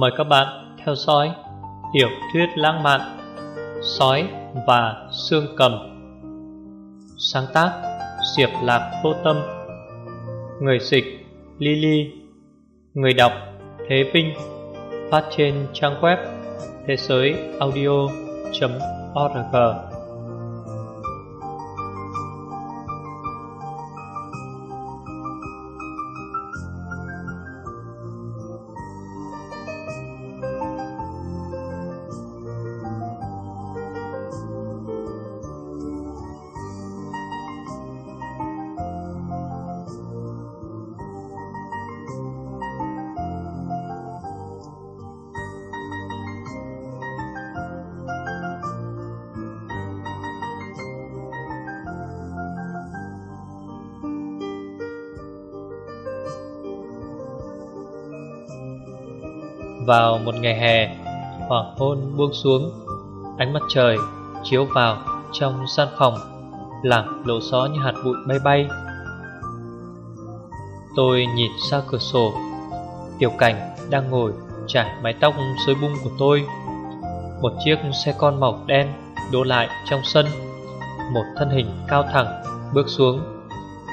Mời các bạn theo dõi tiểu thuyết lãng mạn Sói và xương cầm. Sáng tác Diệp Lạc Vô Tâm. Người dịch Lily. Người đọc Thế Vinh. Phát trên trang web thế giới audio.org Vào một ngày hè Hoàng hôn buông xuống Ánh mặt trời chiếu vào trong gian phòng Làm lộ gió như hạt bụi bay bay. Tôi nhìn ra cửa sổ Tiểu cảnh đang ngồi trải mái tóc dưới bung của tôi. Một chiếc xe con màu đen đỗ lại trong sân Một thân hình cao thẳng bước xuống.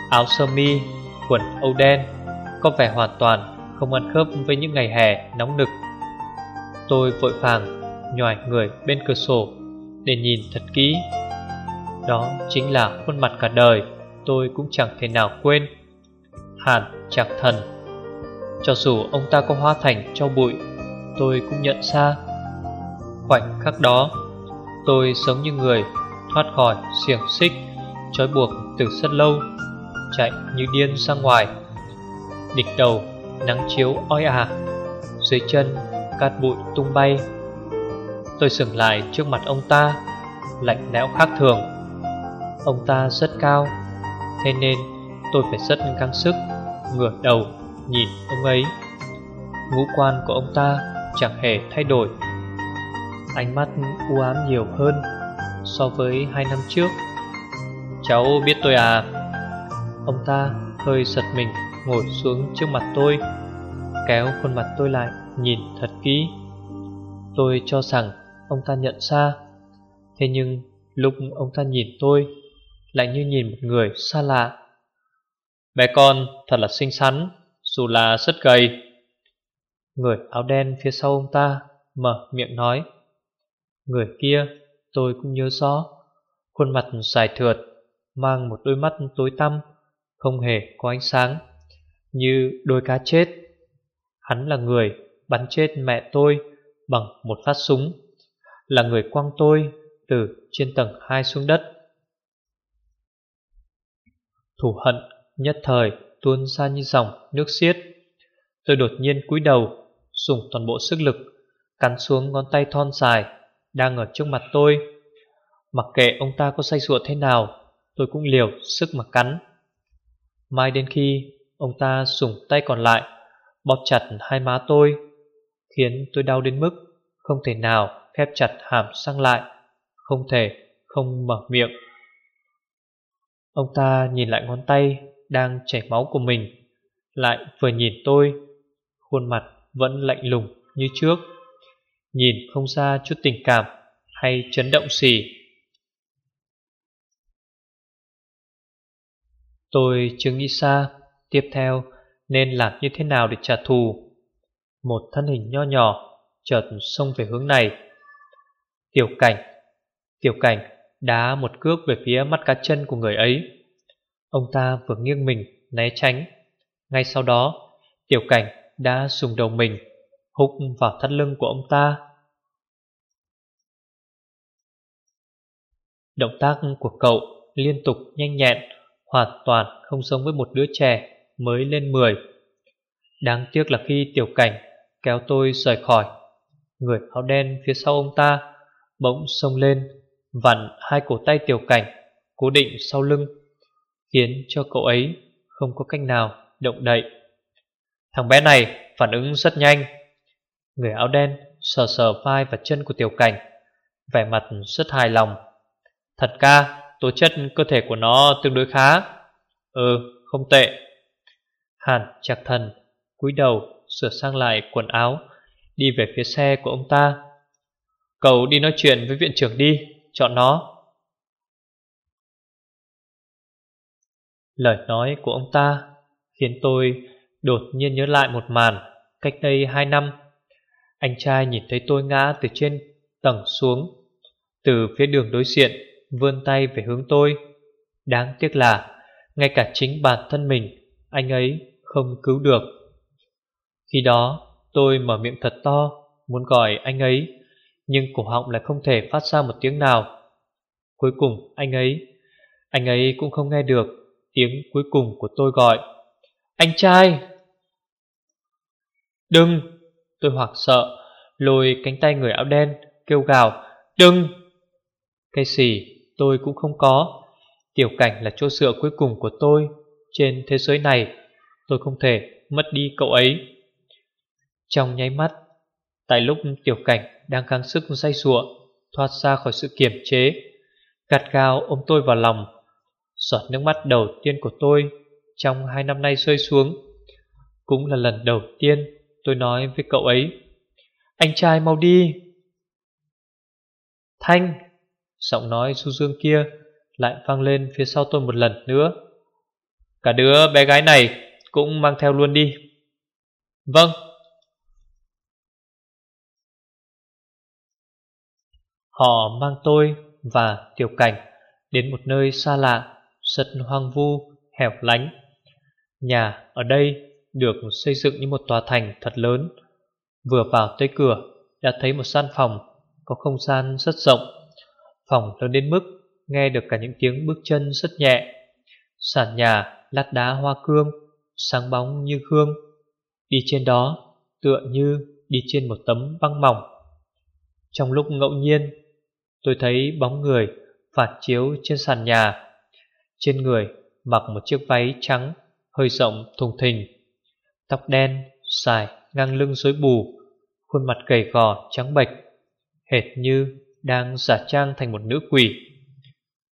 Áo sơ mi, quần âu đen Có vẻ hoàn toàn không ăn khớp với những ngày hè nóng nực. Tôi vội vàng nhòi người bên cửa sổ để nhìn thật kỹ. Đó chính là khuôn mặt cả đời, tôi cũng chẳng thể nào quên. Hàn Trạc Thần. Cho dù ông ta có hóa thành cho bụi, Tôi cũng nhận ra. Khoảnh khắc đó, Tôi sống như người thoát khỏi xiềng xích, Trói buộc từ rất lâu, Chạy như điên ra ngoài, Địch đầu nắng chiếu oi ả Dưới chân cát bụi tung bay. Tôi dừng lại trước mặt ông ta, Lạnh lẽo khác thường. Ông ta rất cao, Thế nên tôi phải rất căng sức, Ngửa đầu nhìn ông ấy. Ngũ quan của ông ta chẳng hề thay đổi. Ánh mắt u ám nhiều hơn So với hai năm trước. Cháu biết tôi à? Ông ta hơi giật mình, Ngồi xuống trước mặt tôi, Kéo khuôn mặt tôi lại. Nhìn thật kỹ. Tôi cho rằng ông ta nhận ra. Thế nhưng lúc ông ta nhìn tôi, Lại như nhìn một người xa lạ. Bé con thật là xinh xắn, Dù là rất gầy. Người áo đen phía sau ông ta Mở miệng nói. Người kia, tôi cũng nhớ rõ. Khuôn mặt dài thượt, Mang một đôi mắt tối tăm, Không hề có ánh sáng, Như đôi cá chết. Hắn là người bắn chết mẹ tôi bằng một phát súng, Là người quăng tôi từ trên tầng 2 xuống đất. Thủ hận nhất thời tuôn ra như dòng nước xiết. Tôi đột nhiên cúi đầu, Dùng toàn bộ sức lực Cắn xuống ngón tay thon dài Đang ở trước mặt tôi. Mặc kệ ông ta có say sụa thế nào, Tôi cũng liều sức mà cắn. Mai đến khi Ông ta dùng tay còn lại Bóp chặt hai má tôi Khiến tôi đau đến mức Không thể nào khép chặt hàm sang lại, Không thể không mở miệng. Ông ta nhìn lại ngón tay Đang chảy máu của mình, Lại vừa nhìn tôi, Khuôn mặt vẫn lạnh lùng như trước, Nhìn không ra chút tình cảm Hay chấn động gì. Tôi chưa nghĩ xa Tiếp theo nên làm như thế nào để trả thù một thân hình nho nhỏ chợt xông về hướng này. Tiểu cảnh Tiểu cảnh đá một cước về phía mắt cá chân của người ấy. Ông ta vừa nghiêng mình, né tránh. Ngay sau đó, Tiểu cảnh đã dùng đầu mình, Húc vào thắt lưng của ông ta. Động tác của cậu liên tục, nhanh nhẹn, Hoàn toàn không giống với một đứa trẻ mới lên 10 Đáng tiếc là khi tiểu cảnh kéo tôi rời khỏi. Người áo đen phía sau ông ta Bỗng xông lên, Vặn hai cổ tay tiểu cảnh Cố định sau lưng, Khiến cho cậu ấy không có cách nào động đậy. Thằng bé này phản ứng rất nhanh. Người áo đen sờ sờ vai và chân của tiểu cảnh, Vẻ mặt rất hài lòng. Thật ca, Tố chất cơ thể của nó tương đối khá. Ừ không tệ. Hàn chặt thần cúi đầu sửa sang lại quần áo, Đi về phía xe của ông ta. Cậu đi nói chuyện với viện trưởng đi, Chọn nó. Lời nói của ông ta Khiến tôi đột nhiên nhớ lại một màn Cách đây hai năm. Anh trai nhìn thấy tôi ngã từ trên tầng xuống, Từ phía đường đối diện, Vươn tay về hướng tôi. Đáng tiếc là, Ngay cả chính bản thân mình, Anh ấy không cứu được. Khi đó, tôi mở miệng thật to, Muốn gọi anh ấy, Nhưng cổ họng lại không thể phát ra một tiếng nào. Cuối cùng, anh ấy Anh ấy cũng không nghe được Tiếng cuối cùng của tôi gọi. Anh trai! Đừng! Tôi hoảng sợ, Lôi cánh tay người áo đen, Kêu gào, Đừng! Cái gì tôi cũng không có. Tiểu cảnh là chỗ dựa cuối cùng của tôi Trên thế giới này. Tôi không thể mất đi cậu ấy. Trong nháy mắt, Tại lúc tiểu cảnh đang căng sức say sụa, Thoát ra khỏi sự kiềm chế Gạt gao ôm tôi vào lòng. Giọt nước mắt đầu tiên của tôi Trong hai năm nay rơi xuống. Cũng là lần đầu tiên Tôi nói với cậu ấy, Anh trai mau đi. Thanh, Giọng nói du dương kia Lại vang lên phía sau tôi một lần nữa. Cả đứa bé gái này Cũng mang theo luôn đi. Vâng. Họ mang tôi và tiểu cảnh Đến một nơi xa lạ Rất hoang vu, hẻo lánh. Nhà ở đây được xây dựng như một tòa thành thật lớn. Vừa vào tới cửa đã thấy một gian phòng Có không gian rất rộng. Phòng lớn đến mức nghe được cả những tiếng bước chân rất nhẹ. Sàn nhà lát đá hoa cương Sáng bóng như hương Đi trên đó tựa như đi trên một tấm băng mỏng. Trong lúc ngẫu nhiên Tôi thấy bóng người phản chiếu trên sàn nhà. Trên người mặc một chiếc váy trắng Hơi rộng thùng thình. Tóc đen, dài, ngang lưng rối bù Khuôn mặt gầy gò, trắng bệch Hệt như đang giả trang thành một nữ quỷ.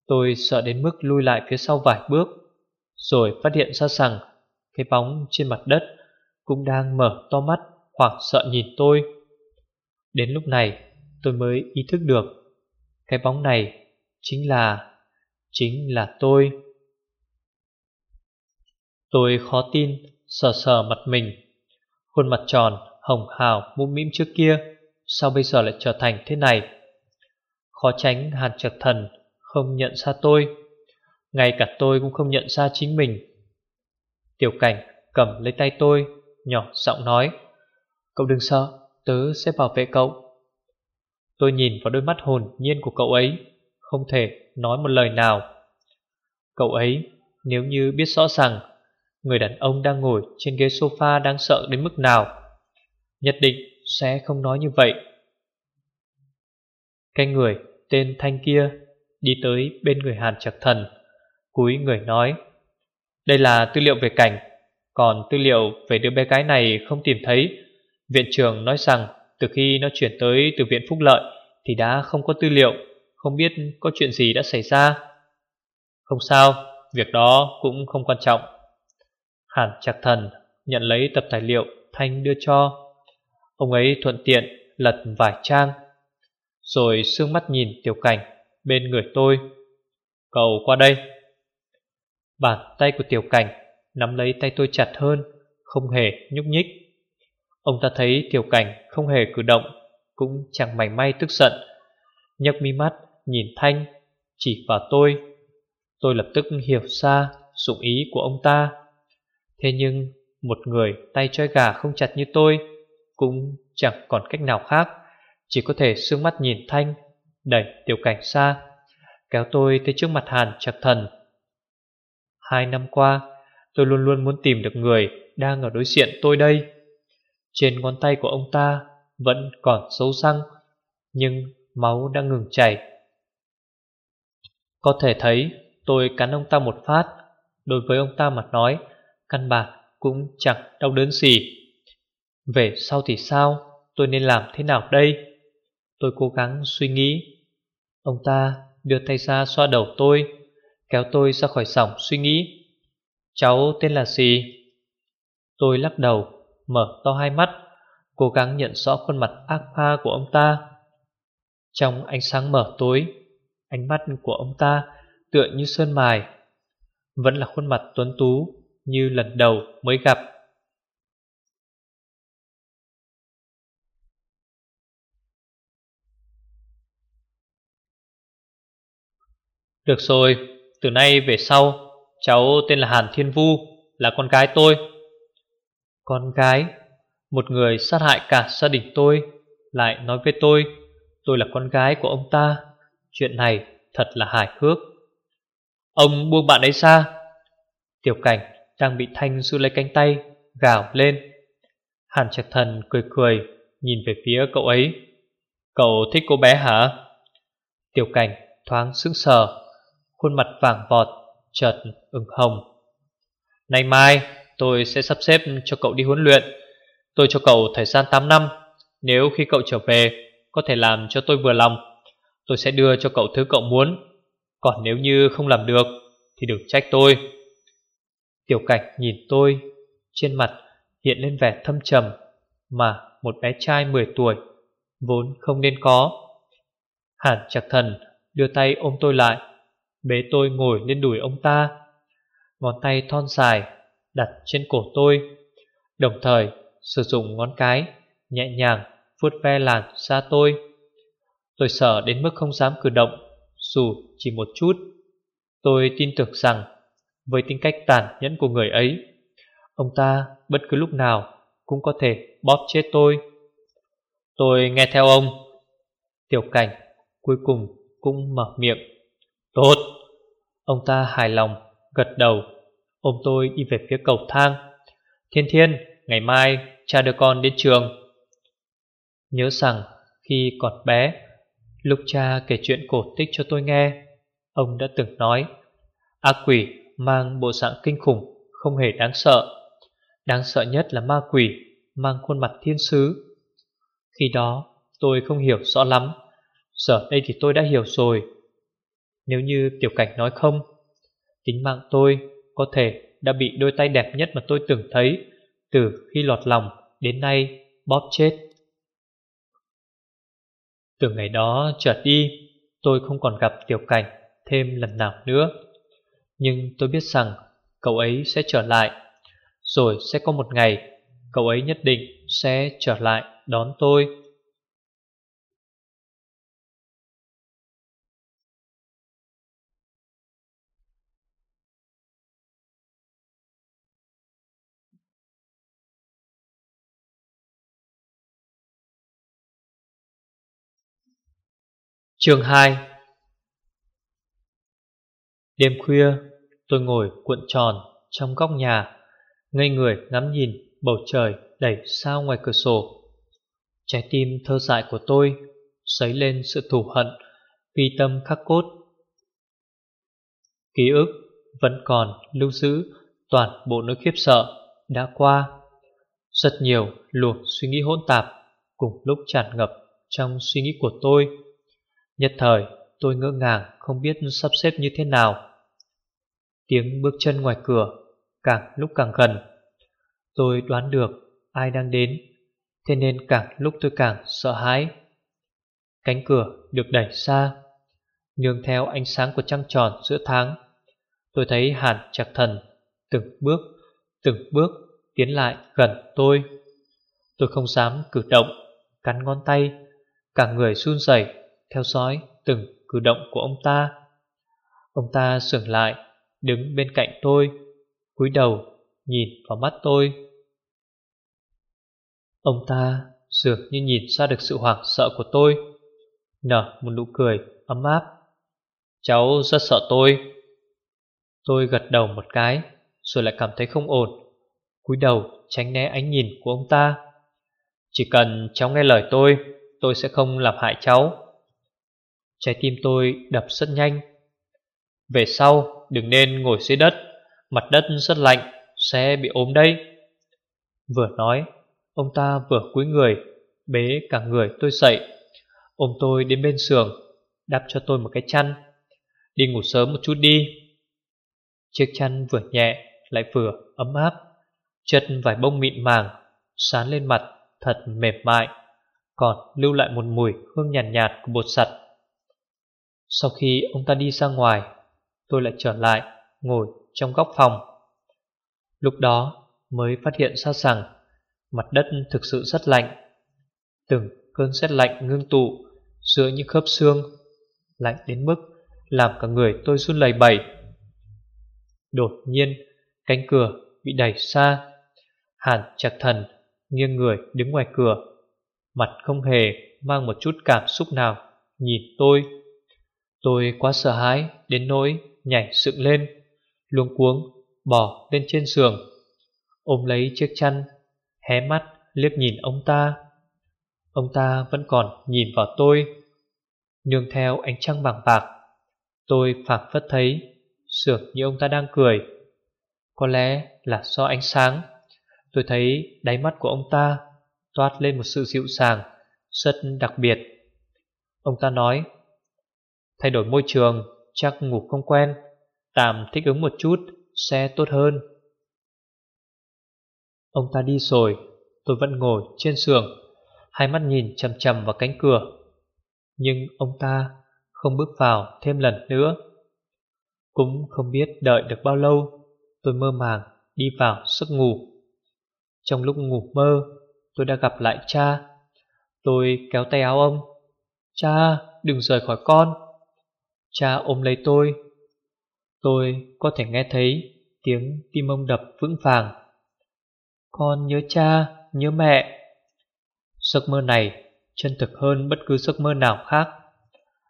Tôi sợ đến mức lui lại phía sau vài bước Rồi phát hiện ra rằng Cái bóng trên mặt đất Cũng đang mở to mắt Hoảng sợ nhìn tôi. Đến lúc này tôi mới ý thức được cái bóng này Chính là Chính là tôi. Tôi khó tin Sờ sờ mặt mình. Khuôn mặt tròn, hồng hào, mũm mĩm trước kia Sao bây giờ lại trở thành thế này? Khó tránh hàn trật thần Không nhận ra tôi. Ngay cả tôi cũng không nhận ra chính mình. Tiểu cảnh cầm lấy tay tôi Nhỏ giọng nói Cậu đừng sợ Tớ sẽ bảo vệ cậu. Tôi nhìn vào đôi mắt hồn nhiên của cậu ấy, Không thể nói một lời nào. Cậu ấy, nếu như biết rõ rằng Người đàn ông đang ngồi trên ghế sofa đang sợ đến mức nào, Nhất định sẽ không nói như vậy. Cái người tên Thanh kia Đi tới bên người Hàn Trạc Thần, Cúi người nói, Đây là tư liệu về cảnh, Còn tư liệu về đứa bé gái này không tìm thấy. Viện trưởng nói rằng từ khi nó chuyển tới từ viện Phúc Lợi Thì đã không có tư liệu, Không biết có chuyện gì đã xảy ra. Không sao, Việc đó cũng không quan trọng. Hàn chặt Thần nhận lấy tập tài liệu Thanh đưa cho. Ông ấy thuận tiện lật vài trang, Rồi sương mắt nhìn tiểu cảnh bên người tôi. Cậu qua đây. Bàn tay của tiểu cảnh Nắm lấy tay tôi chặt hơn, Không hề nhúc nhích. Ông ta thấy tiểu cảnh không hề cử động, Cũng chẳng mảy may tức giận. Nhấc mi mắt, nhìn Thanh, Chỉ vào tôi. Tôi lập tức hiểu ra dụng ý của ông ta. Thế nhưng, một người tay chơi gà không chặt như tôi Cũng chẳng còn cách nào khác, Chỉ có thể sương mắt nhìn Thanh, Đẩy tiểu cảnh xa Kéo tôi tới trước mặt Hàn chặt thần. Hai năm qua, Tôi luôn luôn muốn tìm được người Đang ở đối diện tôi đây. Trên ngón tay của ông ta Vẫn còn dấu răng Nhưng máu đã ngừng chảy. Có thể thấy, tôi cắn ông ta một phát. Đối với ông ta mà nói, Căn bản cũng chẳng đau đớn gì. Về sau thì sao? Tôi nên làm thế nào đây? Tôi cố gắng suy nghĩ. Ông ta đưa tay ra xoa đầu tôi, Kéo tôi ra khỏi sòng suy nghĩ. Cháu tên là gì? Tôi lắc đầu. Mở to hai mắt Cố gắng nhận rõ khuôn mặt ác ma của ông ta. Trong ánh sáng mở tối Ánh mắt của ông ta tựa như sơn mài Vẫn là khuôn mặt tuấn tú Như lần đầu mới gặp. Được rồi, từ nay về sau Cháu tên là Hàn Thiên Vu Là con gái tôi. Con gái. Một người sát hại cả gia đình tôi, Lại nói với tôi Tôi là con gái của ông ta, Chuyện này thật là hài hước. Ông buông bạn ấy ra. Tiểu cảnh đang bị Thanh giữ lấy cánh tay, Gào lên. Hàn Trạch Thần cười cười, Nhìn về phía cậu ấy. Cậu thích cô bé hả? Tiểu cảnh thoáng sững sờ, Khuôn mặt vàng vọt, Chợt ửng hồng. Này mai tôi sẽ sắp xếp cho cậu đi huấn luyện. Tôi cho cậu thời gian 8 năm. Nếu khi cậu trở về, Có thể làm cho tôi vừa lòng. Tôi sẽ đưa cho cậu thứ cậu muốn. Còn nếu như không làm được, Thì đừng trách tôi. Tiểu cảnh nhìn tôi, Trên mặt hiện lên vẻ thâm trầm, Mà một bé trai 10 tuổi, Vốn không nên có. Hàn chặt thần đưa tay ôm tôi lại, Bế tôi ngồi lên đùi ông ta. Ngón tay thon dài Đặt trên cổ tôi. Đồng thời, sử dụng ngón cái, Nhẹ nhàng vuốt ve làn xa tôi. Tôi sợ đến mức không dám cử động, Dù chỉ một chút. Tôi tin tưởng rằng, Với tính cách tàn nhẫn của người ấy, Ông ta bất cứ lúc nào Cũng có thể bóp chết tôi. Tôi nghe theo ông. Tiểu cảnh cuối cùng cũng mở miệng. Tốt. Ông ta hài lòng, Gật đầu. Ôm tôi đi về phía cầu thang. Thiên thiên, Ngày mai cha đưa con đến trường. Nhớ rằng khi còn bé, Lúc cha kể chuyện cổ tích cho tôi nghe, Ông đã từng nói, Ác quỷ mang bộ dạng kinh khủng, Không hề đáng sợ. Đáng sợ nhất là ma quỷ Mang khuôn mặt thiên sứ. Khi đó, tôi không hiểu rõ lắm. Giờ đây thì tôi đã hiểu rồi. Nếu như tiểu cảnh nói không, Tính mạng tôi có thể đã bị đôi tay đẹp nhất mà tôi từng thấy Từ khi lọt lòng đến nay, bóp chết. Từ ngày đó trở đi, Tôi không còn gặp tiểu cảnh thêm lần nào nữa. Nhưng tôi biết rằng cậu ấy sẽ trở lại, Rồi sẽ có một ngày cậu ấy nhất định sẽ trở lại đón tôi. Chương 2 Đêm khuya, tôi ngồi cuộn tròn trong góc nhà, Ngây người ngắm nhìn bầu trời đầy sao ngoài cửa sổ. Trái tim thơ dại của tôi Sấy lên sự thù hận vi tâm khắc cốt. Ký ức vẫn còn lưu giữ toàn bộ nỗi khiếp sợ đã qua. Rất nhiều luồng suy nghĩ hỗn tạp cùng lúc tràn ngập trong suy nghĩ của tôi. Nhất thời tôi ngỡ ngàng không biết sắp xếp như thế nào. Tiếng bước chân ngoài cửa càng lúc càng gần. Tôi đoán được ai đang đến Thế nên càng lúc tôi càng sợ hãi. Cánh cửa được đẩy xa Nương theo ánh sáng của trăng tròn giữa tháng. Tôi thấy hàn chặt thần Từng bước, từng bước tiến lại gần tôi. Tôi không dám cử động Cắn ngón tay Cả người run rẩy theo dõi từng cử động của ông ta. Ông ta sưởng lại, đứng bên cạnh tôi, cúi đầu nhìn vào mắt tôi. Ông ta dường như nhìn ra được sự hoảng sợ của tôi, nở một nụ cười ấm áp. Cháu rất sợ tôi. Tôi gật đầu một cái, rồi lại cảm thấy không ổn. cúi đầu tránh né ánh nhìn của ông ta. Chỉ cần cháu nghe lời tôi, tôi sẽ không làm hại cháu. Trái tim tôi đập rất nhanh. Về sau đừng nên ngồi dưới đất Mặt đất rất lạnh Sẽ bị ốm đây Vừa nói Ông ta vừa cúi người Bế cả người tôi dậy. Ôm tôi đến bên giường Đắp cho tôi một cái chăn. Đi ngủ sớm một chút đi. Chiếc chăn vừa nhẹ lại vừa ấm áp. Chất vải bông mịn màng Sán lên mặt thật mềm mại. Còn lưu lại một mùi hương nhàn nhạt, nhạt của bột sặt. Sau khi ông ta đi ra ngoài, Tôi lại trở lại, Ngồi trong góc phòng. Lúc đó mới phát hiện ra rằng Mặt đất thực sự rất lạnh. Từng cơn rét lạnh ngưng tụ Giữa những khớp xương, Lạnh đến mức Làm cả người tôi run lầy bẩy. Đột nhiên, Cánh cửa bị đẩy xa Hàn chặt thần Nghiêng người đứng ngoài cửa, Mặt không hề mang một chút cảm xúc nào Nhìn tôi. Tôi quá sợ hãi Đến nỗi nhảy dựng lên, Luống cuống, bỏ lên trên giường. Ôm lấy chiếc chăn, Hé mắt liếc nhìn ông ta. Ông ta vẫn còn nhìn vào tôi Nương theo ánh trăng bằng bạc. Tôi phảng phất thấy Sưởng như ông ta đang cười. Có lẽ là do ánh sáng, Tôi thấy đáy mắt của ông ta Toát lên một sự dịu dàng, Rất đặc biệt. Ông ta nói Thay đổi môi trường, Chắc ngủ không quen. Tạm thích ứng một chút, Sẽ tốt hơn. Ông ta đi rồi, Tôi vẫn ngồi trên giường, Hai mắt nhìn chầm chầm vào cánh cửa. Nhưng ông ta không bước vào thêm lần nữa. Cũng không biết đợi được bao lâu, Tôi mơ màng đi vào giấc ngủ. Trong lúc ngủ mơ, Tôi đã gặp lại cha. Tôi kéo tay áo ông. Cha, đừng rời khỏi con. Cha ôm lấy tôi. Tôi có thể nghe thấy tiếng tim ông đập vững vàng. Con nhớ cha, nhớ mẹ. Giấc mơ này chân thực hơn bất cứ giấc mơ nào khác.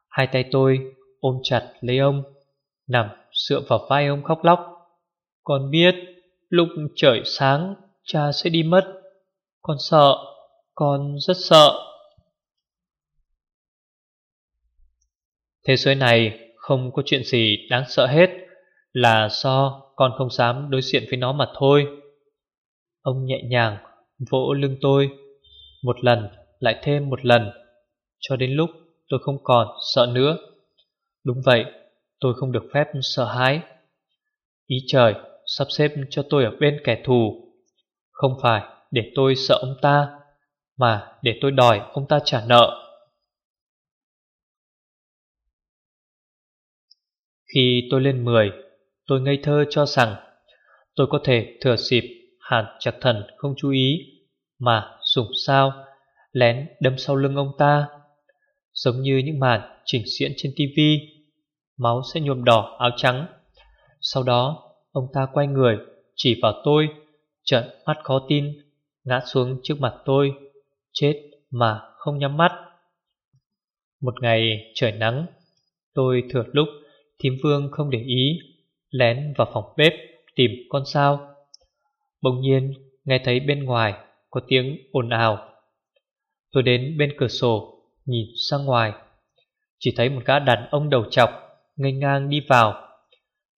Hai tay tôi ôm chặt lấy ông Nằm dựa vào vai ông khóc lóc. Con biết lúc trời sáng cha sẽ đi mất. Con sợ, con rất sợ. Thế giới này không có chuyện gì đáng sợ hết, Là do con không dám đối diện với nó mà thôi. Ông nhẹ nhàng vỗ lưng tôi, Một lần, lại thêm một lần, Cho đến lúc tôi không còn sợ nữa. Đúng vậy, tôi không được phép sợ hãi. Ý trời sắp xếp cho tôi ở bên kẻ thù. Không phải để tôi sợ ông ta, Mà để tôi đòi ông ta trả nợ. Khi tôi lên 10 Tôi ngây thơ cho rằng Tôi có thể thừa dịp Hàn chặt thần không chú ý, Mà dùng sao Lén đâm sau lưng ông ta. Giống như những màn trình diễn trên tivi Máu sẽ nhuộm đỏ áo trắng. Sau đó, Ông ta quay người, Chỉ vào tôi Trận mắt khó tin, Ngã xuống trước mặt tôi, Chết mà không nhắm mắt. Một ngày trời nắng, Tôi thừa lúc Thím Vương không để ý, Lén vào phòng bếp tìm con sao. Bỗng nhiên, nghe thấy bên ngoài Có tiếng ồn ào. Tôi đến bên cửa sổ, Nhìn sang ngoài. Chỉ thấy một gã đàn ông đầu chọc, Ngây ngang đi vào.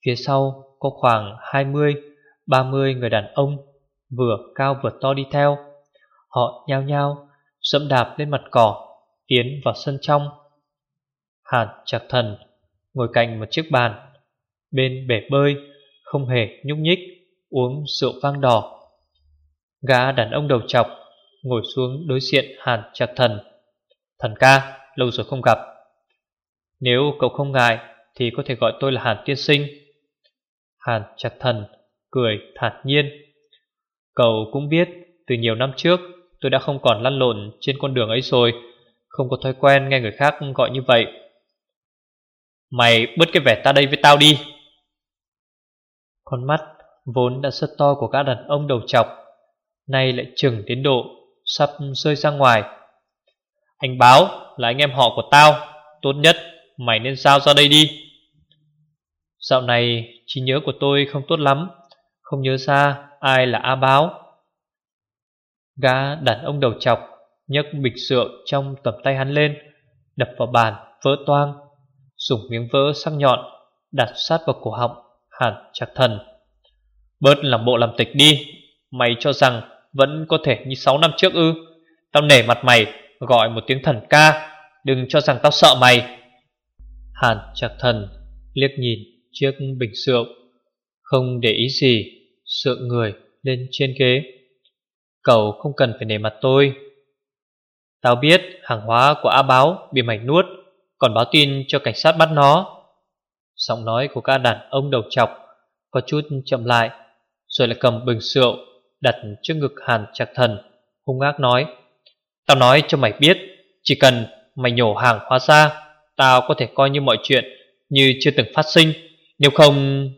Phía sau có khoảng 20-30 người đàn ông, Vừa cao vừa to đi theo. Họ nhao nhao, Dẫm đạp lên mặt cỏ, Tiến vào sân trong. Hàn chặt thần Ngồi cạnh một chiếc bàn. Bên bể bơi, Không hề nhúc nhích, Uống rượu vang đỏ. Gã đàn ông đầu chọc, Ngồi xuống đối diện Hàn chặt thần. Thần ca, lâu rồi không gặp. Nếu cậu không ngại Thì có thể gọi tôi là Hàn tiên sinh. Hàn chặt thần Cười thản nhiên. Cậu cũng biết, Từ nhiều năm trước, tôi đã không còn lăn lộn trên con đường ấy rồi. Không có thói quen nghe người khác gọi như vậy. Mày bớt cái vẻ ta đây với tao đi. Con mắt vốn đã rất to của gã đàn ông đầu chọc, Nay lại chừng đến độ Sắp rơi ra ngoài. Anh báo là anh em họ của tao, Tốt nhất mày nên giao ra đây đi. Dạo này trí nhớ của tôi không tốt lắm, Không nhớ ra ai là A Báo. Gã đàn ông đầu chọc nhấc bịch rượu trong tầm tay hắn lên, Đập vào bàn, vỡ toang. Dùng miếng vỡ sắc nhọn Đặt sát vào cổ họng, Hàn chặt thần Bớt làm bộ làm tịch đi, Mày cho rằng vẫn có thể như 6 năm trước ư? Tao nể mặt mày, Gọi một tiếng thần ca, Đừng cho rằng tao sợ mày. Hàn chặt thần liếc nhìn chiếc bình rượu Không để ý gì Sợ người lên trên ghế. Cậu không cần phải nể mặt tôi. Tao biết hàng hóa của A Báo bị mày nuốt. Còn báo tin cho cảnh sát bắt nó. Giọng nói của ca đàn ông đầu chọc Có chút chậm lại, Rồi lại cầm bình rượu Đặt trước ngực hàn chặt thần, Hung ác nói, Tao nói cho mày biết, Chỉ cần mày nhổ hàng hóa ra, Tao có thể coi như mọi chuyện Như chưa từng phát sinh. Nếu không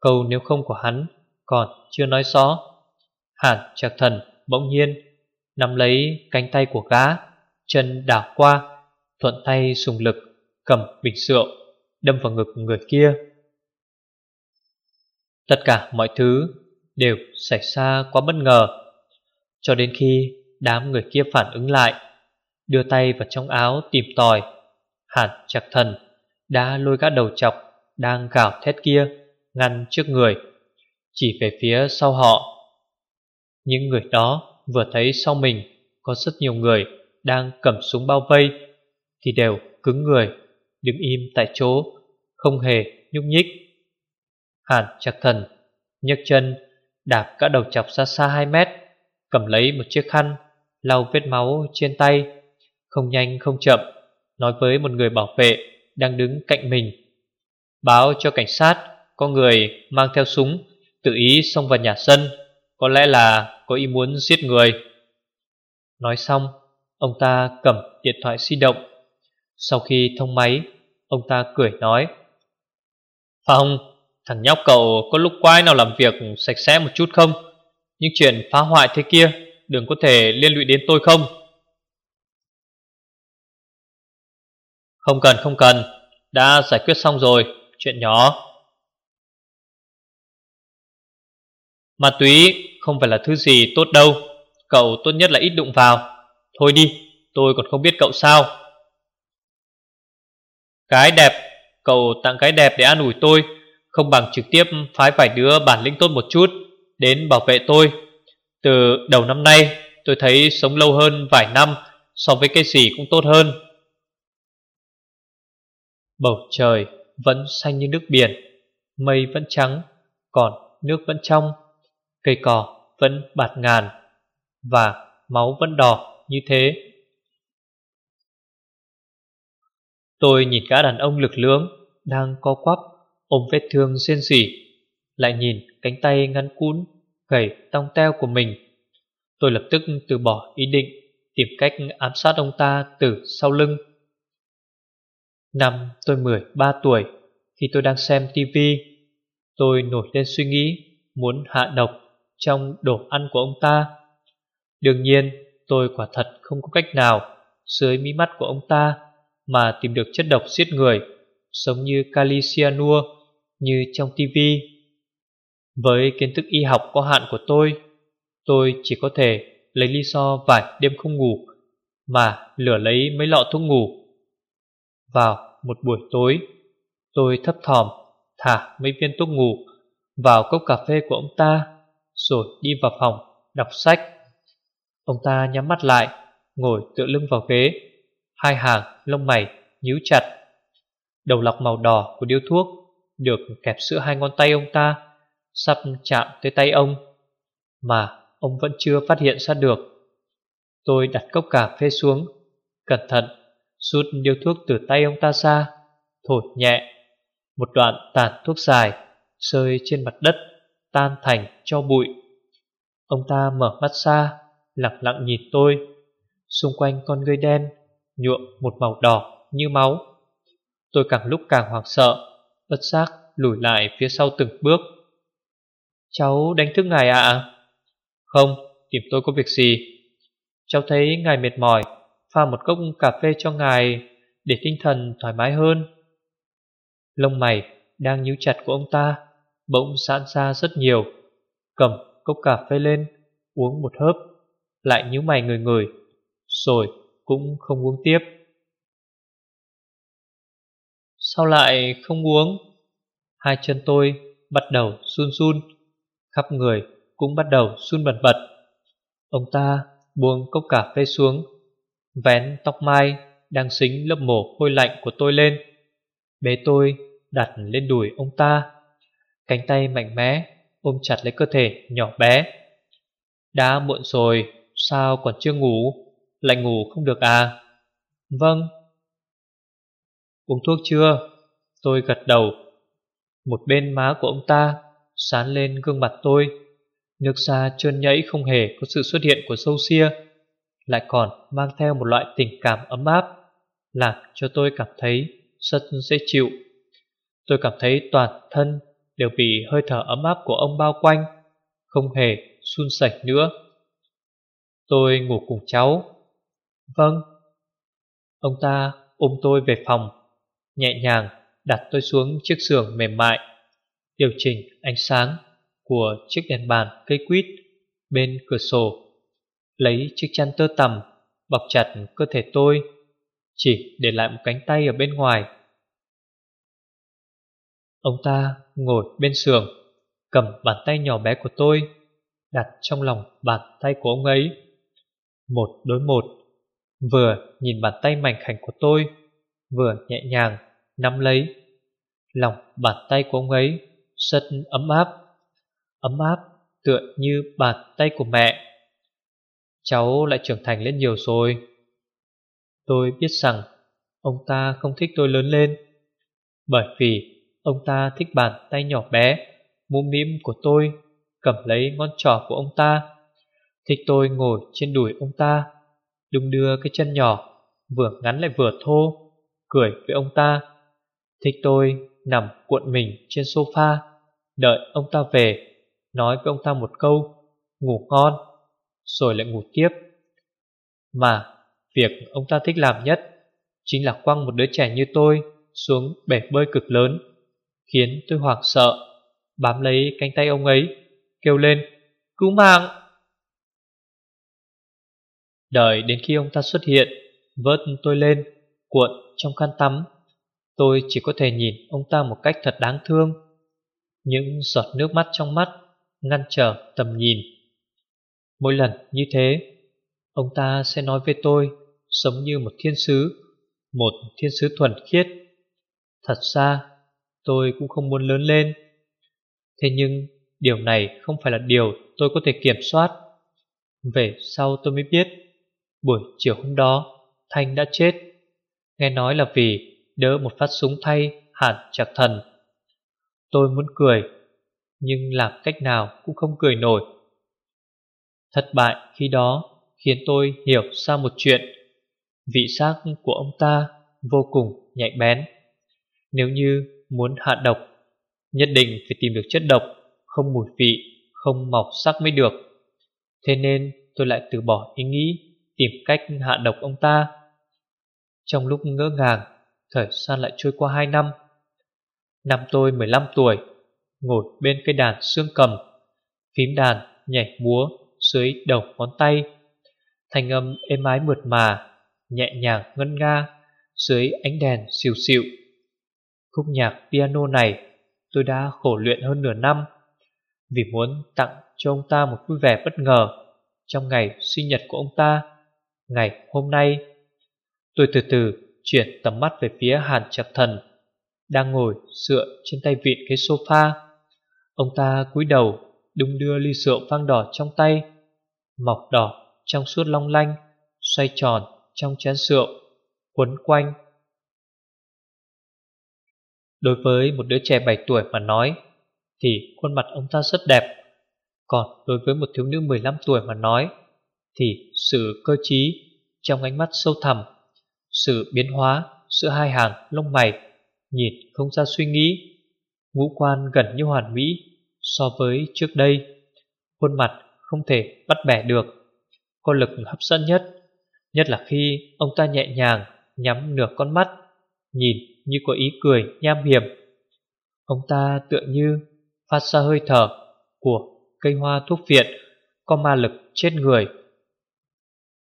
Câu nếu không của hắn Còn chưa nói rõ, Hàn chặt thần bỗng nhiên Nắm lấy cánh tay của gã, Chân đảo qua Thuận tay dùng lực, Cầm bình rượu, Đâm vào ngực người kia. Tất cả mọi thứ Đều xảy ra quá bất ngờ, Cho đến khi Đám người kia phản ứng lại, Đưa tay vào trong áo tìm tòi, Hàn chặt thần Đã lôi gã đầu chọc Đang gào thét kia Ngăn trước người, Chỉ về phía sau họ. Những người đó vừa thấy sau mình có rất nhiều người đang cầm súng bao vây thì đều cứng người, đứng im tại chỗ, không hề nhúc nhích. Hàn chặt thần, nhấc chân, đạp cả đầu chọc xa xa 2 mét, cầm lấy một chiếc khăn, lau vết máu trên tay, không nhanh không chậm, nói với một người bảo vệ đang đứng cạnh mình. Báo cho cảnh sát có người mang theo súng tự ý xông vào nhà sân có lẽ là có ý muốn giết người Nói xong Ông ta cầm điện thoại di động sau khi thông máy, Ông ta cười nói, Phong, Thằng nhóc cậu có lúc quái nào làm việc sạch sẽ một chút không? Những chuyện phá hoại thế kia, Đừng có thể liên lụy đến tôi không? Không cần không cần. Đã giải quyết xong rồi, Chuyện nhỏ. Ma túy không phải là thứ gì tốt đâu. Cậu tốt nhất là ít đụng vào. Thôi đi, tôi còn không biết cậu sao. Cái đẹp, Cậu tặng cái đẹp để an ủi tôi, Không bằng trực tiếp phái vài đứa bản lĩnh tốt một chút Đến bảo vệ tôi. Từ đầu năm nay, Tôi thấy sống lâu hơn vài năm So với cái gì cũng tốt hơn. Bầu trời vẫn xanh như nước biển, Mây vẫn trắng, Còn nước vẫn trong, Cây cỏ vẫn bạt ngàn Và máu vẫn đỏ như thế. Tôi nhìn cả đàn ông lực lưỡng Đang co quắp Ôm vết thương xiên xỉ Lại nhìn cánh tay ngắn cún Gầy tong teo của mình Tôi lập tức từ bỏ ý định Tìm cách ám sát ông ta từ sau lưng Năm tôi 13 tuổi Khi tôi đang xem tivi Tôi nổi lên suy nghĩ Muốn hạ độc trong đồ ăn của ông ta. Đương nhiên, tôi quả thật không có cách nào dưới mí mắt của ông ta mà tìm được chất độc giết người, giống như calicianua như trong tivi. Với kiến thức y học có hạn của tôi, tôi chỉ có thể lấy lý do vài đêm không ngủ mà lửa lấy mấy lọ thuốc ngủ. Vào một buổi tối, tôi thấp thỏm thả mấy viên thuốc ngủ vào cốc cà phê của ông ta rồi đi vào phòng đọc sách. Ông ta nhắm mắt lại, ngồi tựa lưng vào ghế, hai hàng lông mày nhíu chặt. Đầu lọc màu đỏ của điếu thuốc được kẹp giữa hai ngón tay ông ta, sắp chạm tới tay ông, mà ông vẫn chưa phát hiện ra được. Tôi đặt cốc cà phê xuống, cẩn thận rút điếu thuốc từ tay ông ta ra, thổi nhẹ. Một đoạn tàn thuốc dài rơi trên mặt đất tan thành cho bụi. Ông ta mở mắt ra, lặng lặng nhìn tôi. Xung quanh con ngươi đen, nhuộm một màu đỏ như máu. Tôi càng lúc càng hoảng sợ, bất giác lùi lại phía sau từng bước. Cháu đánh thức ngài ạ? À? Không, tìm tôi có việc gì. Cháu thấy ngài mệt mỏi, pha một cốc cà phê cho ngài để tinh thần thoải mái hơn. Lông mày đang nhíu chặt của ông ta bỗng giãn ra rất nhiều. Cầm cốc cà phê lên, uống một hớp, lại nhíu mày người người, rồi cũng không uống tiếp. Sao lại không uống? Hai chân tôi bắt đầu run run, khắp người cũng bắt đầu run bần bật. Ông ta buông cốc cà phê xuống, vén tóc mai đang xính lớp mồ hôi lạnh của tôi lên. Bế tôi đặt lên đùi ông ta Cánh tay mạnh mẽ ôm chặt lấy cơ thể nhỏ bé Đã muộn rồi Sao còn chưa ngủ lại ngủ không được à? Vâng. Uống thuốc chưa? Tôi gật đầu. Một bên má của ông ta Sán lên gương mặt tôi. Nước da trơn nhẫy không hề có sự xuất hiện của sâu xia. Lại còn mang theo một loại tình cảm ấm áp, Làm cho tôi cảm thấy rất dễ chịu. Tôi cảm thấy toàn thân đều bị hơi thở ấm áp của ông bao quanh, Không hề run sạch nữa. Tôi ngủ cùng cháu. Vâng. Ông ta ôm tôi về phòng, Nhẹ nhàng đặt tôi xuống chiếc giường mềm mại, Điều chỉnh ánh sáng của chiếc đèn bàn cây quýt bên cửa sổ, Lấy chiếc chăn tơ tằm bọc chặt cơ thể tôi, Chỉ để lại một cánh tay ở bên ngoài. Ông ta ngồi bên giường, Cầm bàn tay nhỏ bé của tôi Đặt trong lòng bàn tay của ông ấy. Một đối một Vừa nhìn bàn tay mảnh khảnh của tôi, Vừa nhẹ nhàng nắm lấy. Lòng bàn tay của ông ấy Rất ấm áp Ấm áp tựa như bàn tay của mẹ. Cháu lại trưởng thành lên nhiều rồi. Tôi biết rằng Ông ta không thích tôi lớn lên, Bởi vì Ông ta thích bàn tay nhỏ bé, Mũm mĩm của tôi Cầm lấy ngón trỏ của ông ta. Thích tôi ngồi trên đùi ông ta Đung đưa cái chân nhỏ, Vừa ngắn lại vừa thô, Cười với ông ta. Thích tôi nằm cuộn mình trên sofa, Đợi ông ta về, Nói với ông ta một câu, Ngủ ngon. Rồi lại ngủ tiếp. Mà việc ông ta thích làm nhất Chính là quăng một đứa trẻ như tôi Xuống bể bơi cực lớn, Khiến tôi hoảng sợ, Bám lấy cánh tay ông ấy, Kêu lên, Cứu mạng! Đợi đến khi ông ta xuất hiện, Vớt tôi lên, Cuộn trong khăn tắm. Tôi chỉ có thể nhìn ông ta một cách thật đáng thương. Những giọt nước mắt trong mắt Ngăn trở tầm nhìn. Mỗi lần như thế, Ông ta sẽ nói với tôi Sống như một thiên sứ, Một thiên sứ thuần khiết. Thật ra, tôi cũng không muốn lớn lên. Thế nhưng điều này không phải là điều tôi có thể kiểm soát. Về sau tôi mới biết. Buổi chiều hôm đó Thanh đã chết. Nghe nói là vì đỡ một phát súng thay hẳn chặt thần. Tôi muốn cười Nhưng làm cách nào cũng không cười nổi. Thất bại khi đó khiến tôi hiểu ra một chuyện. Vị giác của ông ta vô cùng nhạy bén. Nếu như muốn hạ độc Nhất định phải tìm được chất độc Không mùi vị, không màu sắc mới được. Thế nên tôi lại từ bỏ ý nghĩ Tìm cách hạ độc ông ta. Trong lúc ngỡ ngàng, Thời gian lại trôi qua 2 năm. Năm tôi 15 tuổi, Ngồi bên cây đàn xương cầm, Phím đàn nhảy múa Dưới đầu ngón tay. Thanh âm êm ái mượt mà, Nhẹ nhàng ngân nga Dưới ánh đèn xìu xịu. Khúc nhạc piano này tôi đã khổ luyện hơn nửa năm. Vì muốn tặng cho ông ta một vui vẻ bất ngờ Trong ngày sinh nhật của ông ta. Ngày hôm nay. Tôi từ từ chuyển tầm mắt về phía Hàn Trạc Thần, Đang ngồi dựa trên tay vịn cái sofa. Ông ta cúi đầu, đung đưa ly rượu vang đỏ trong tay, Mọc đỏ trong suốt long lanh, Xoay tròn trong chén rượu, Quấn quanh. Đối với một đứa trẻ 7 tuổi mà nói, Thì khuôn mặt ông ta rất đẹp. Còn đối với một thiếu nữ 15 tuổi mà nói thì sự cơ trí trong ánh mắt sâu thẳm, Sự biến hóa giữa hai hàng lông mày Nhìn không ra suy nghĩ, Ngũ quan gần như hoàn mỹ So với trước đây, Khuôn mặt không thể bắt bẻ được, Có lực hấp dẫn nhất Nhất là khi ông ta nhẹ nhàng Nhắm nửa con mắt, Nhìn như có ý cười nham hiểm. Ông ta tựa như phát ra hơi thở Của cây hoa thuốc viện Có ma lực chết người.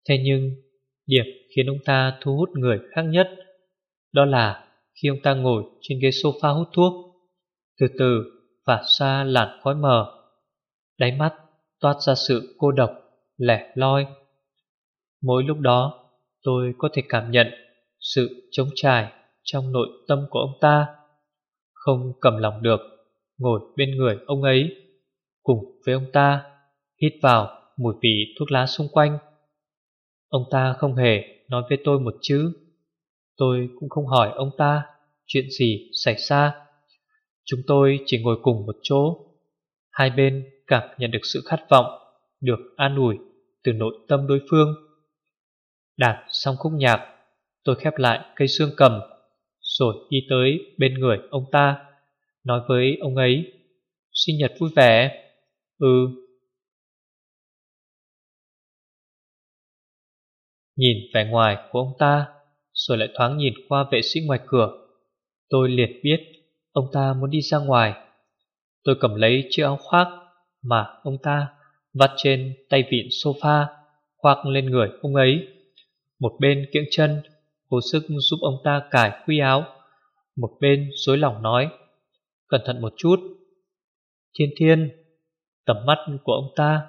Thế nhưng Điểm khiến ông ta thu hút người khác nhất Đó là khi ông ta ngồi trên ghế sofa hút thuốc Từ từ và xa làn khói mờ Đáy mắt toát ra sự cô độc, lẻ loi Mỗi lúc đó tôi có thể cảm nhận sự trống trải trong nội tâm của ông ta Không cầm lòng được Ngồi bên người ông ấy Cùng với ông ta Hít vào mùi vị thuốc lá xung quanh. Ông ta không hề nói với tôi một chữ. Tôi cũng không hỏi ông ta chuyện gì xảy ra. Chúng tôi chỉ ngồi cùng một chỗ. Hai bên cảm nhận được sự khát vọng, được an ủi từ nội tâm đối phương. Đạt xong khúc nhạc, tôi khép lại cây xương cầm, rồi đi tới bên người ông ta, nói với ông ấy, sinh nhật vui vẻ. Ừ. Nhìn vẻ ngoài của ông ta, rồi lại thoáng nhìn qua vệ sĩ ngoài cửa. Tôi liền biết ông ta muốn đi ra ngoài. Tôi cầm lấy chiếc áo khoác mà ông ta vắt trên tay vịn sofa khoác lên người ông ấy. Một bên kiễng chân, cố sức giúp ông ta cài quy áo. Một bên dối lòng nói, cẩn thận một chút. Thiên thiên, tầm mắt của ông ta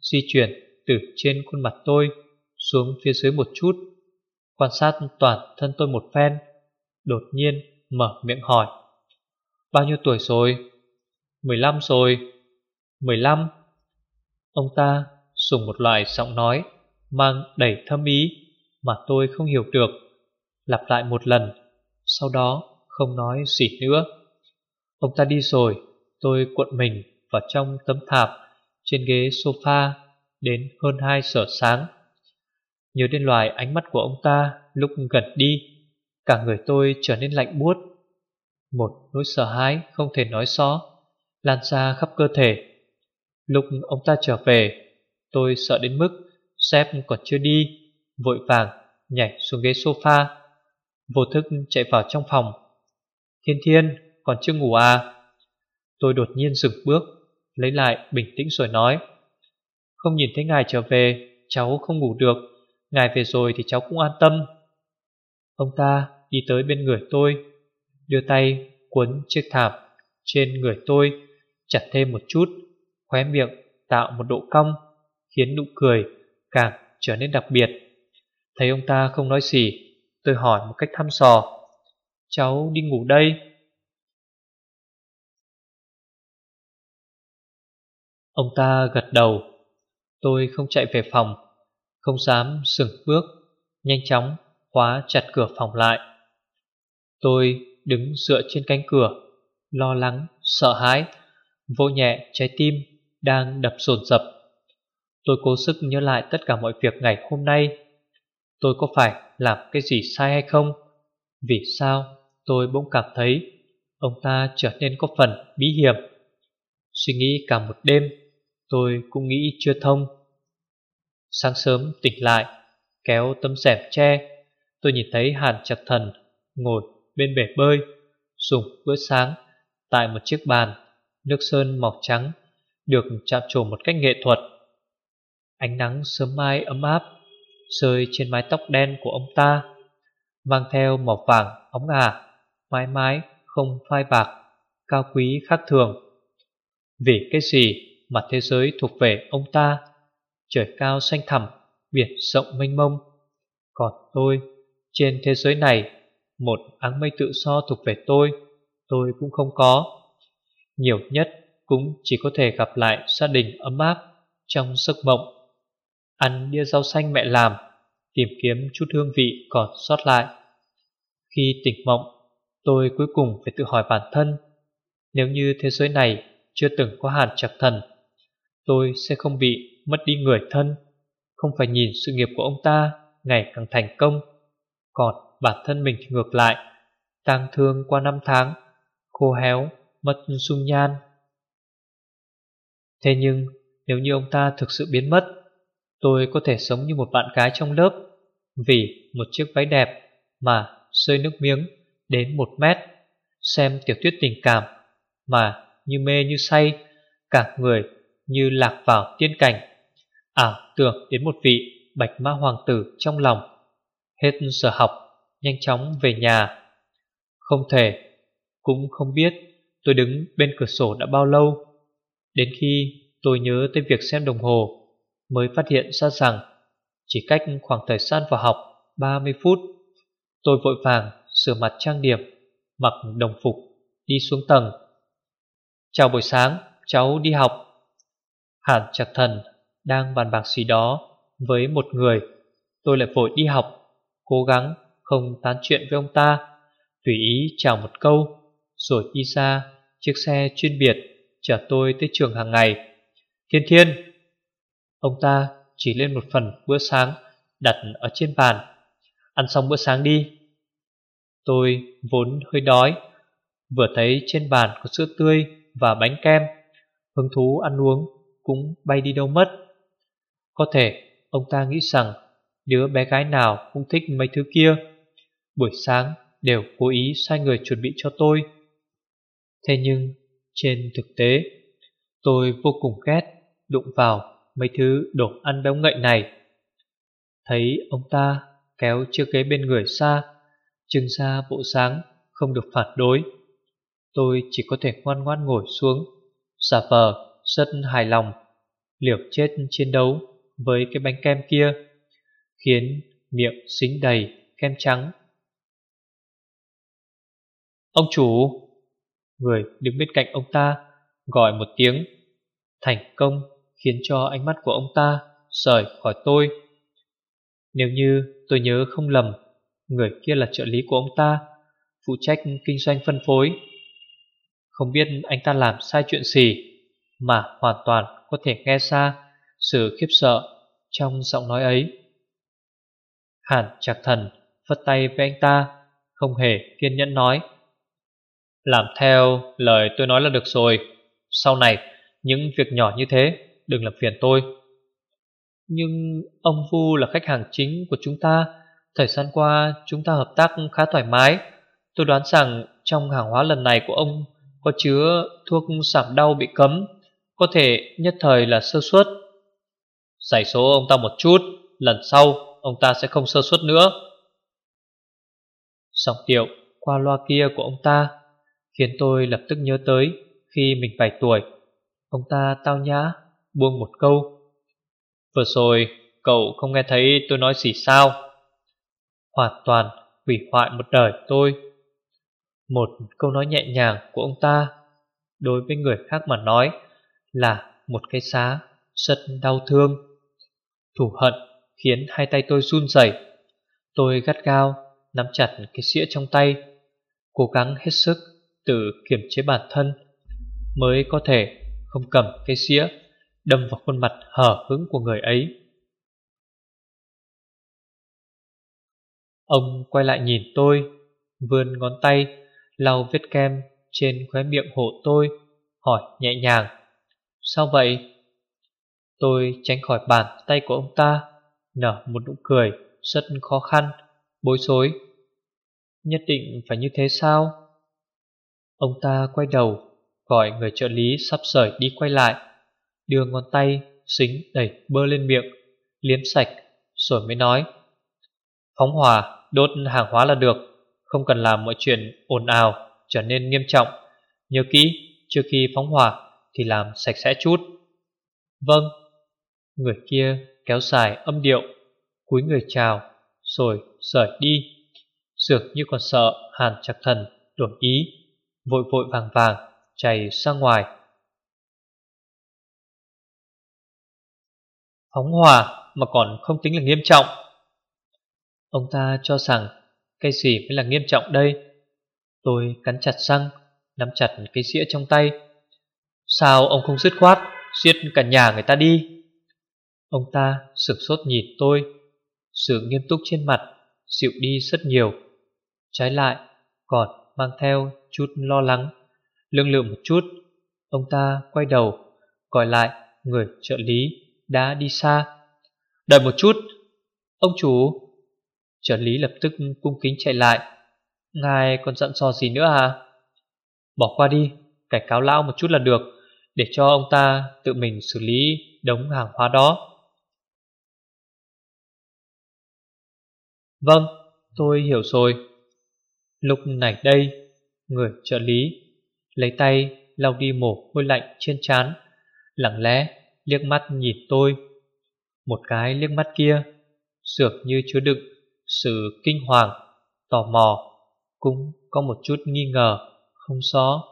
di chuyển từ trên khuôn mặt tôi xuống phía dưới một chút, quan sát toàn thân tôi một phen, đột nhiên mở miệng hỏi. Bao nhiêu tuổi rồi? 15 rồi. 15. Ông ta dùng một loại giọng nói mang đầy thâm ý mà tôi không hiểu được. Lặp lại một lần, sau đó không nói gì nữa. Ông ta đi rồi, tôi cuộn mình vào trong tấm thạp trên ghế sofa đến hơn 2 giờ sáng. Nhớ đến loài ánh mắt của ông ta lúc gần đi, cả người tôi trở nên lạnh buốt. Một nỗi sợ hãi không thể nói rõ, lan ra khắp cơ thể. Lúc ông ta trở về, tôi sợ đến mức sếp còn chưa đi, vội vàng nhảy xuống ghế sofa, vô thức chạy vào trong phòng. Thiên Thiên, còn chưa ngủ à? Tôi đột nhiên dừng bước, lấy lại bình tĩnh rồi nói. Không nhìn thấy ngài trở về, cháu không ngủ được, ngài về rồi thì cháu cũng an tâm. Ông ta đi tới bên người tôi, đưa tay cuốn chiếc thảm trên người tôi, chặt thêm một chút, khóe miệng tạo một độ cong, khiến nụ cười càng trở nên đặc biệt. Thấy ông ta không nói gì, tôi hỏi một cách thăm dò. Cháu đi ngủ đây. Ông ta gật đầu. Tôi không chạy về phòng, không dám sừng bước, nhanh chóng khóa chặt cửa phòng lại. Tôi đứng dựa trên cánh cửa, lo lắng, sợ hãi, vô nhẹ trái tim đang đập sồn dập. Tôi cố sức nhớ lại tất cả mọi việc ngày hôm nay. Tôi có phải làm cái gì sai hay không? Vì sao tôi bỗng cảm thấy ông ta trở nên có phần bí hiểm? Suy nghĩ cả một đêm, tôi cũng nghĩ chưa thông. Sáng sớm tỉnh lại, kéo tấm rèm che, tôi nhìn thấy Hàn chặt Thần ngồi bên bể bơi, dùng bữa sáng tại một chiếc bàn, nước sơn màu trắng, được chạm trổ một cách nghệ thuật. Ánh nắng sớm mai ấm áp, rơi trên mái tóc đen của ông ta, mang theo màu vàng óng ả, mãi mãi không phai bạc, cao quý khác thường. Vì cái gì mà thế giới thuộc về ông ta, trời cao xanh thẳm, biển rộng mênh mông. Còn tôi, trên thế giới này một áng mây tự do thuộc về tôi Tôi cũng không có Nhiều nhất cũng chỉ có thể gặp lại gia đình ấm áp Trong giấc mộng Ăn đĩa rau xanh mẹ làm Tìm kiếm chút hương vị còn sót lại Khi tỉnh mộng Tôi cuối cùng phải tự hỏi bản thân Nếu như thế giới này chưa từng có hàn chặt thần Tôi sẽ không bị mất đi người thân Không phải nhìn sự nghiệp của ông ta ngày càng thành công Còn bản thân mình thì ngược lại tang thương qua năm tháng Khô héo, mất sung nhan. Thế nhưng nếu như ông ta thực sự biến mất Tôi có thể sống như một bạn gái trong lớp Vì một chiếc váy đẹp mà rơi nước miếng đến một mét Xem tiểu thuyết tình cảm mà như mê như say Cả người như lạc vào tiên cảnh. Ảo tưởng đến một vị bạch ma hoàng tử trong lòng Hết sở học nhanh chóng về nhà. Không thể, cũng không biết tôi đứng bên cửa sổ đã bao lâu. Đến khi tôi nhớ tới việc xem đồng hồ, mới phát hiện ra rằng chỉ cách khoảng thời gian vào học 30 phút. Tôi vội vàng sửa mặt trang điểm, mặc đồng phục, đi xuống tầng. Chào buổi sáng, cháu đi học. Hàn chặt thần đang bàn bạc gì đó với một người. Tôi lại vội đi học, Cố gắng không tán chuyện với ông ta, Tùy ý chào một câu, Rồi đi ra chiếc xe chuyên biệt Chở tôi tới trường hàng ngày. Thiên thiên! Ông ta chỉ lên một phần bữa sáng Đặt ở trên bàn. Ăn xong bữa sáng đi. Tôi vốn hơi đói, Vừa thấy trên bàn có sữa tươi và bánh kem. Hứng thú ăn uống cũng bay đi đâu mất. Có thể, ông ta nghĩ rằng Đứa bé gái nào cũng thích mấy thứ kia. Buổi sáng, đều cố ý sai người chuẩn bị cho tôi. Thế nhưng, trên thực tế, Tôi vô cùng ghét đụng vào mấy thứ đồ ăn béo ngậy này. Thấy ông ta kéo chiếc ghế bên người xa Trưng ra bộ sáng không được phản đối. Tôi chỉ có thể ngoan ngoan ngồi xuống, Giả vờ rất hài lòng, Liều chết chiến đấu với cái bánh kem kia, Khiến miệng xính đầy kem trắng Ông chủ, Người đứng bên cạnh ông ta, Gọi một tiếng, Thành công khiến cho ánh mắt của ông ta Rời khỏi tôi Nếu như tôi nhớ không lầm, Người kia là trợ lý của ông ta, Phụ trách kinh doanh phân phối Không biết anh ta làm sai chuyện gì Mà hoàn toàn có thể nghe ra. Sự khiếp sợ trong giọng nói ấy. Hàn chặt thần Phất tay với anh ta, Không hề kiên nhẫn nói, Làm theo lời tôi nói là được rồi, Sau này Những việc nhỏ như thế Đừng làm phiền tôi. Nhưng ông Vu là khách hàng chính của chúng ta, Thời gian qua chúng ta hợp tác khá thoải mái. Tôi đoán rằng trong hàng hóa lần này của ông Có chứa thuốc giảm đau bị cấm, Có thể nhất thời là sơ suất. Giải số ông ta một chút Lần sau ông ta sẽ không sơ suất nữa. Giọng điệu qua loa kia của ông ta Khiến tôi lập tức nhớ tới Khi mình 7 tuổi. Ông ta tao nhã Buông một câu. Vừa rồi cậu không nghe thấy tôi nói gì sao? Hoàn toàn hủy hoại một đời tôi. Một câu nói nhẹ nhàng của ông ta Đối với người khác mà nói Là một cái xá, rất đau thương. Thủ hận khiến hai tay tôi run rẩy. Tôi gắt gao nắm chặt cái xĩa trong tay, cố gắng hết sức tự kiềm chế bản thân mới có thể không cầm cái xĩa đâm vào khuôn mặt hở hững của người ấy. Ông quay lại nhìn tôi, vươn ngón tay lau vết kem trên khóe miệng hộ tôi, hỏi nhẹ nhàng: "Sao vậy?" Tôi tránh khỏi bàn tay của ông ta, Nở một nụ cười rất khó khăn, Bối rối. Nhất định phải như thế sao? Ông ta quay đầu, Gọi người trợ lý sắp rời đi quay lại, Đưa ngón tay Xính đẩy bơ lên miệng, Liếm sạch rồi mới nói, Phóng hỏa, đốt hàng hóa là được, Không cần làm mọi chuyện ồn ào Trở nên nghiêm trọng. Nhớ kỹ, trước khi phóng hỏa Thì làm sạch sẽ chút. Vâng. Người kia kéo dài âm điệu, cúi người chào, Rồi rời đi. Dường như còn sợ Hàn Trạc Thần đổi ý, Vội vội vàng vàng chạy ra ngoài. Phóng hỏa mà còn không tính là nghiêm trọng. Ông ta cho rằng Cái gì mới là nghiêm trọng đây? Tôi cắn chặt răng, Nắm chặt cái dĩa trong tay. Sao ông không dứt khoát, Giết cả nhà người ta đi? Ông ta sực sốt nhìn tôi. Sự nghiêm túc trên mặt, Dịu đi rất nhiều. Trái lại, còn mang theo chút lo lắng, Lương lượng một chút, Ông ta quay đầu, Gọi lại người trợ lý đã đi xa. Đợi một chút, Ông chủ. Trợ lý lập tức cung kính chạy lại. Ngài còn dặn dò gì nữa à Bỏ qua đi, Cảnh cáo lão một chút là được, Để cho ông ta tự mình xử lý đống hàng hóa đó. Vâng, tôi hiểu rồi. Lúc này đây, người trợ lý lấy tay lau đi mồ hôi lạnh trên trán, lặng lẽ liếc mắt nhìn tôi. Một cái liếc mắt kia, dường như chứa đựng sự kinh hoàng, tò mò, cũng có một chút nghi ngờ, không rõ.